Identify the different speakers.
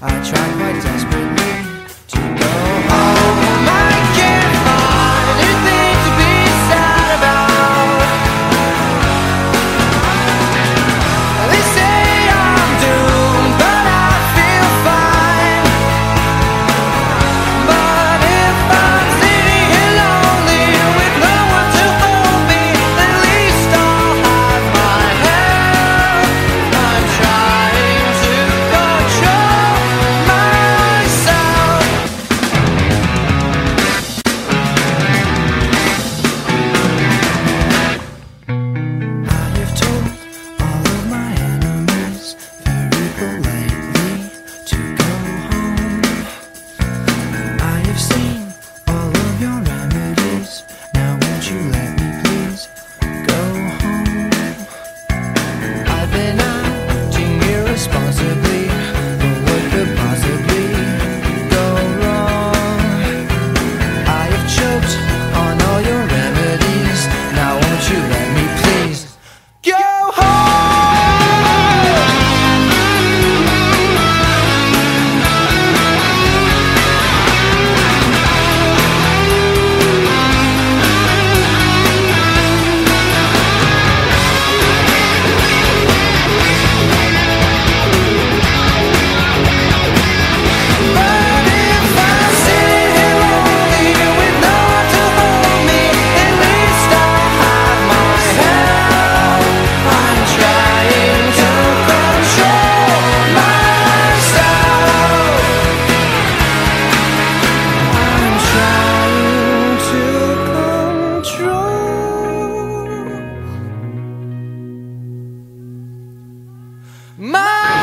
Speaker 1: I try My